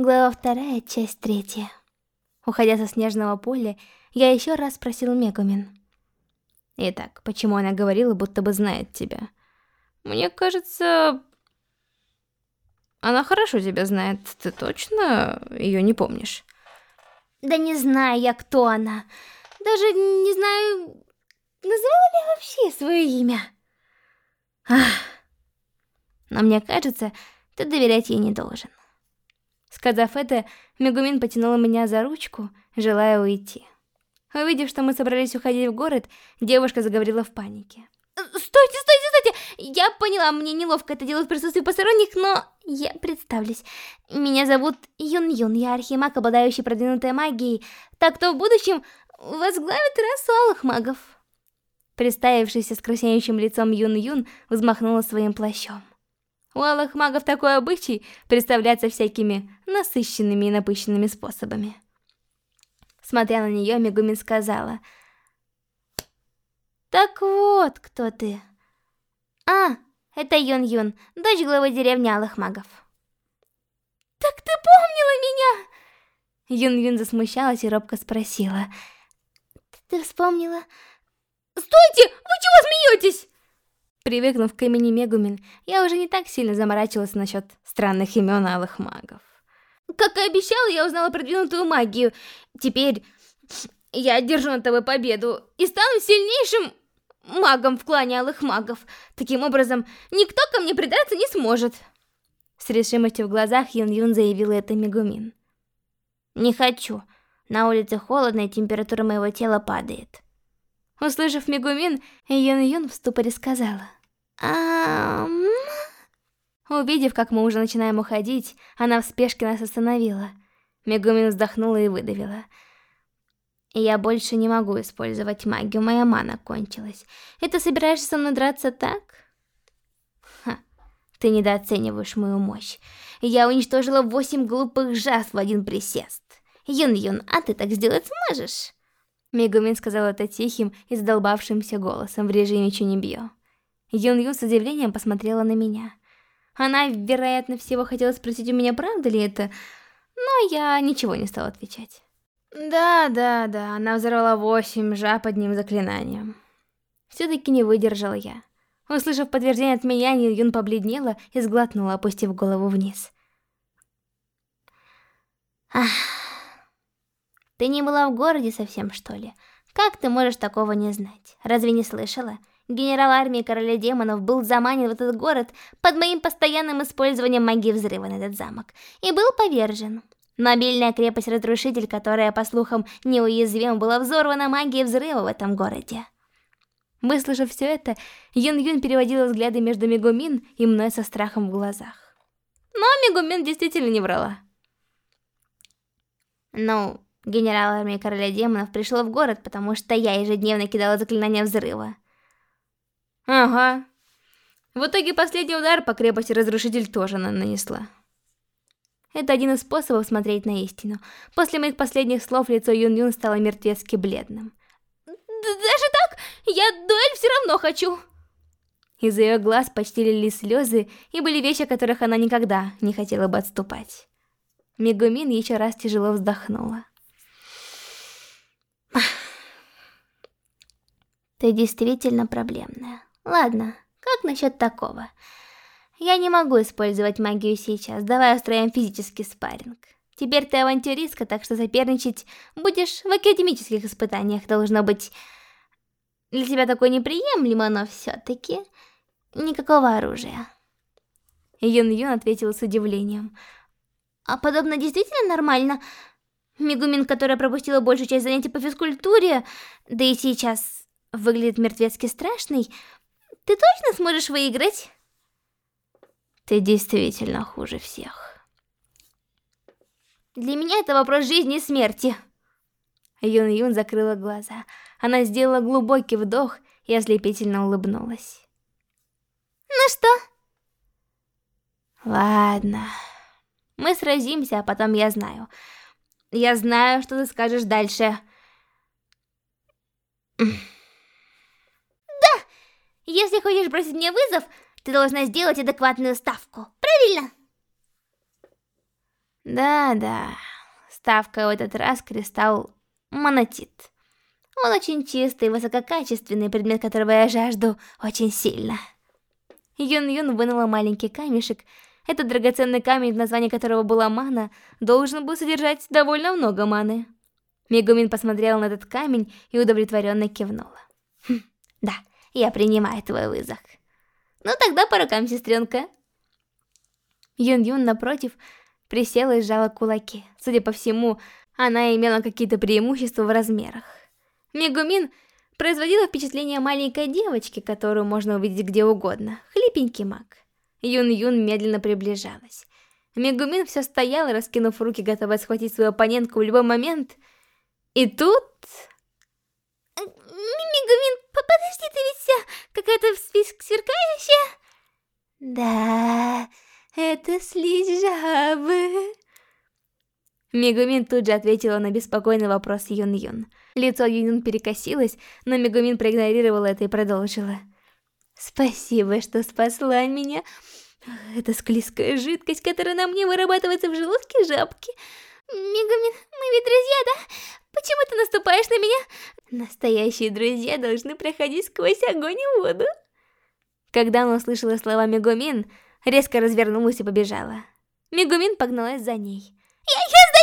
Глава вторая, часть третья. Уходя со снежного поля, я еще раз спросил Мегумин. Итак, почему она говорила, будто бы знает тебя? Мне кажется... Она хорошо тебя знает. Ты точно ее не помнишь? Да не знаю я, кто она. Даже не знаю, называла ли вообще свое имя. Ах. Но мне кажется, ты доверять ей не должен. Сказав это, Мегумин потянула меня за ручку, желая уйти. Увидев, что мы собрались уходить в город, девушка заговорила в панике. «Стойте, стойте, стойте! Я поняла, мне неловко это делать в присутствии посторонних, но я представлюсь. Меня зовут Юн-Юн, я архимаг, обладающий продвинутой магией, так кто в будущем возглавит расу алых магов. Представившийся с краснеющим лицом Юн-Юн взмахнула своим плащом. У алых магов такой обычай представляться всякими насыщенными и напыщенными способами. Смотря на нее, Мегумин сказала. «Так вот, кто ты?» «А, это Юн-Юн, дочь главы деревни Алых Магов». «Так ты помнила меня?» Юн-Юн засмущалась и робко спросила. «Ты вспомнила?» «Стойте! Вы чего смеетесь?» Привыкнув к имени Мегумин, я уже не так сильно заморачивалась насчет странных имен Алых Магов. Как и обещала, я узнала продвинутую магию. Теперь я одержу над тобой победу и стану сильнейшим магом в клане Алых Магов. Таким образом, никто ко мне предаться не сможет. С решимостью в глазах Юн-Юн заявила это Мегумин. Не хочу. На улице холодно, и температура моего тела падает. Услышав Мегумин, Юн-Юн в ступоре сказала. Ам... Увидев, как мы уже начинаем уходить, она в спешке нас остановила. Мегумин вздохнула и выдавила. Я больше не могу использовать магию, моя мана кончилась. И ты собираешься со мной драться так? Ха, ты недооцениваешь мою мощь. Я уничтожила восемь глупых жас в один присест. Юн-Юн, а ты так сделать сможешь? Мегумин сказал это тихим и задолбавшимся голосом в режиме Чунибьё. Юн-Юн с удивлением посмотрела на меня. Она, вероятно, всего хотела спросить у меня, правда ли это, но я ничего не стала отвечать. Да, да, да, она взорвала восемь жаб одним заклинанием. Все-таки не выдержала я. Услышав подтверждение от меня, Юн побледнела и сглотнула, опустив голову вниз. Ах, ты не была в городе совсем, что ли? Как ты можешь такого не знать? Разве не слышала? Генерал армии короля демонов был заманен в этот город под моим постоянным использованием магии взрыва на этот замок и был повержен. Мобильная крепость-разрушитель, которая, по слухам, неуязвима, была взорвана магией взрыва в этом городе. Выслушав все это, Юн-Юн переводила взгляды между Мегумин и мной со страхом в глазах. Но Мегумин действительно не врала. Ну, генерал армии короля демонов пришел в город, потому что я ежедневно кидала заклинания взрыва. Ага. В итоге последний удар по крепости разрушитель тоже нанесла. Это один из способов смотреть на истину. После моих последних слов лицо Юн-Юн стало мертвецки бледным. Даже так? Я дуэль все равно хочу. Из ее глаз почти лились слезы, и были вещи, от которых она никогда не хотела бы отступать. Мегумин еще раз тяжело вздохнула. Ты действительно проблемная. Ладно, как насчет такого? Я не могу использовать магию сейчас, давай устроим физический спарринг. Теперь ты авантюристка, так что соперничать будешь в академических испытаниях, должно быть для тебя такое неприемлемо, но все-таки никакого оружия. Юн-Юн ответила с удивлением. А подобно действительно нормально? Мегумин, которая пропустила большую часть занятий по физкультуре, да и сейчас выглядит мертвецки страшной, ты точно сможешь выиграть? Ты действительно хуже всех. Для меня это вопрос жизни и смерти. Юн-Юн закрыла глаза. Она сделала глубокий вдох и ослепительно улыбнулась. Ну что? Ладно. Мы сразимся, а потом я знаю. Я знаю, что ты скажешь дальше. Если хочешь бросить мне вызов, ты должна сделать адекватную ставку. Правильно? Да-да, ставка в этот раз кристалл монотит. Он очень чистый, высококачественный предмет, которого я жажду очень сильно. Юн-Юн вынула маленький камешек. Этот драгоценный камень, в названии которого была мана, должен был содержать довольно много маны. Мегумин посмотрела на этот камень и удовлетворенно кивнула. Хм, да, я принимаю твой вызов. Ну тогда по рукам, сестренка. Юн-Юн, напротив, присела и сжала кулаки. Судя по всему, она имела какие-то преимущества в размерах. Мегумин производила впечатление маленькой девочки, которую можно увидеть где угодно. Хлипенький маг. Юн-Юн медленно приближалась. Мегумин все стояла, раскинув руки, готовая схватить свою оппонентку в любой момент. И тут... Мегумин, подожди, ты ведь вся какая-то сверкающая? Да, это слизь жабы. Мегумин тут же ответила на беспокойный вопрос Юн-Юн. Лицо Юн-Юн перекосилось, но Мегумин проигнорировала это и продолжила. «Спасибо, что спасла меня. Это склизкая жидкость, которая на мне вырабатывается в желудке жабки. Мегумин, мы ведь друзья, да? Почему ты наступаешь на меня? Настоящие друзья должны проходить сквозь огонь и воду». Когда она услышала слова Мегумин, резко развернулась и побежала. Мегумин погналась за ней. «Я, я